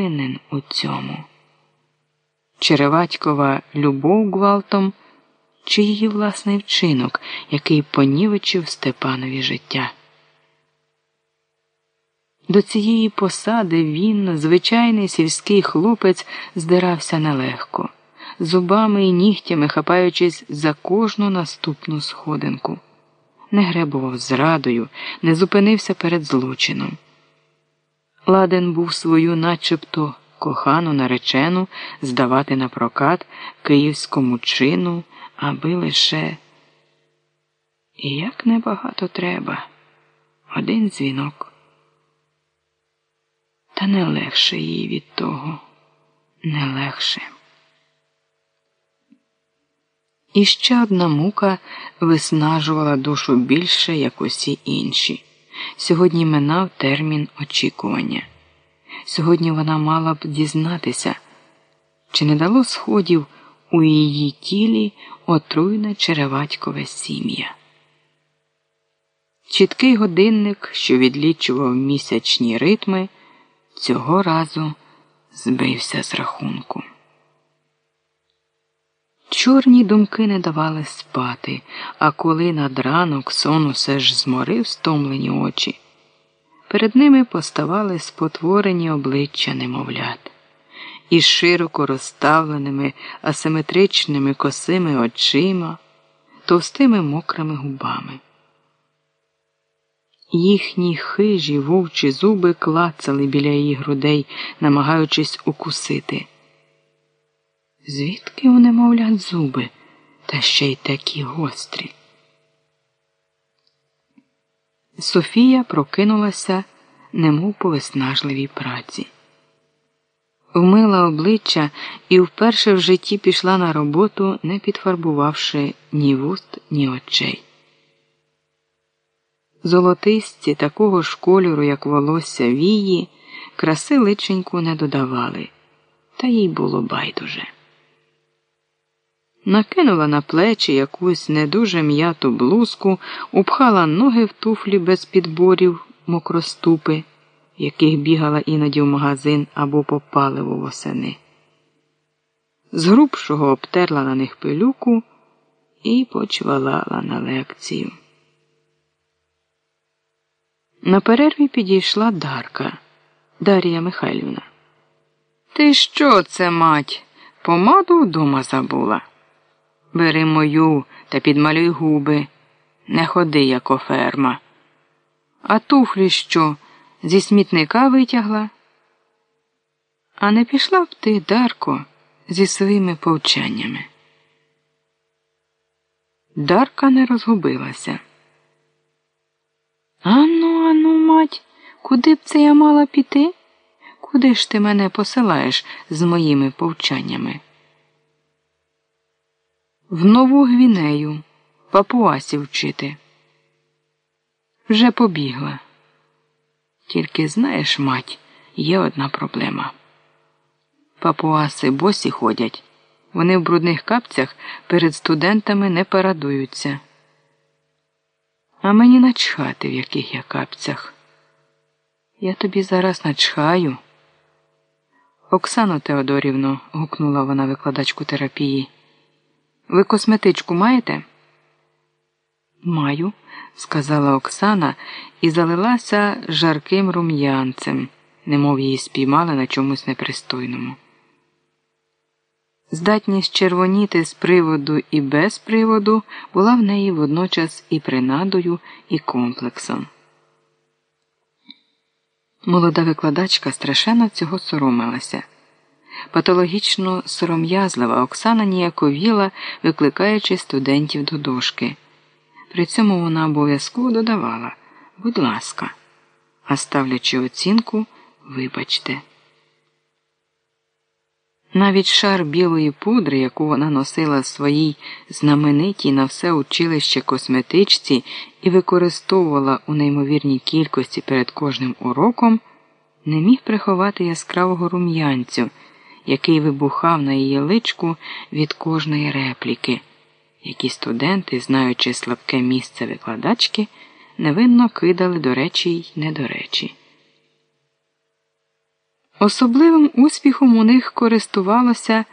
винен у цьому? Череватькова любов гвалтом чи її власний вчинок, який понівечив Степанові життя? До цієї посади він, звичайний сільський хлопець, здирався нелегко, зубами і нігтями хапаючись за кожну наступну сходинку, не гребував зрадою, не зупинився перед злочином. Ладен був свою, начебто, кохану наречену здавати на прокат київському чину, аби лише і як небагато треба, один дзвінок. Та не легше їй від того, не легше. І ще одна мука виснажувала душу більше, як усі інші. Сьогодні минав термін очікування. Сьогодні вона мала б дізнатися, чи не дало сходів у її тілі отруйне череватькове сім'я. Чіткий годинник, що відлічував місячні ритми цього разу збився з рахунку. Чорні думки не давали спати, а коли над ранок сон усе ж зморив стомлені очі, перед ними поставали спотворені обличчя немовлят із широко розставленими асиметричними косими очима, товстими мокрими губами. Їхні хижі вовчі зуби клацали біля її грудей, намагаючись укусити. Звідки вони, мовлять, зуби, та ще й такі гострі? Софія прокинулася, немов по виснажливій праці. Вмила обличчя і вперше в житті пішла на роботу, не підфарбувавши ні вуст, ні очей. Золотисті такого ж кольору, як волосся вії, краси личеньку не додавали, та їй було байдуже. Накинула на плечі якусь не дуже м'яту блузку, упхала ноги в туфлі без підборів мокроступи, яких бігала іноді в магазин або по паливу восени. З грубшого обтерла на них пилюку і почвалала на лекцію. На перерві підійшла Дарка Дар'я Михайлівна. Ти що це, мать? Помаду вдома забула? Бери мою та підмалюй губи, не ходи, як оферма. А туфлі що? Зі смітника витягла? А не пішла б ти, Дарко, зі своїми повчаннями. Дарка не розгубилася. Ану, ану, мать, куди б це я мала піти? Куди ж ти мене посилаєш з моїми повчаннями? В нову гвінею, папуасі вчити. Вже побігла. Тільки знаєш, мать, є одна проблема. Папуаси босі ходять, вони в брудних капцях перед студентами не парадуються. А мені начхати, в яких я капцях. Я тобі зараз начхаю. Оксано Теодорівно, гукнула вона викладачку терапії. Ви косметичку маєте? Маю, сказала Оксана і залилася жарким рум'янцем, немов її спіймали на чомусь непристойному. Здатність червоніти з приводу і без приводу була в неї водночас і принадою, і комплексом. Молода викладачка страшенно цього соромилася. Патологічно сором'язлива Оксана ніяковіла, викликаючи студентів до дошки. При цьому вона обов'язково додавала будь ласка, а ставлячи оцінку, вибачте. Навіть шар білої пудри, яку вона носила в своїй знаменитій на все училище косметичці і використовувала у неймовірній кількості перед кожним уроком, не міг приховати яскравого рум'янцю, який вибухав на її личку від кожної репліки, які студенти, знаючи слабке місце викладачки, невинно кидали до речі й не до речі. Особливим успіхом у них користувалося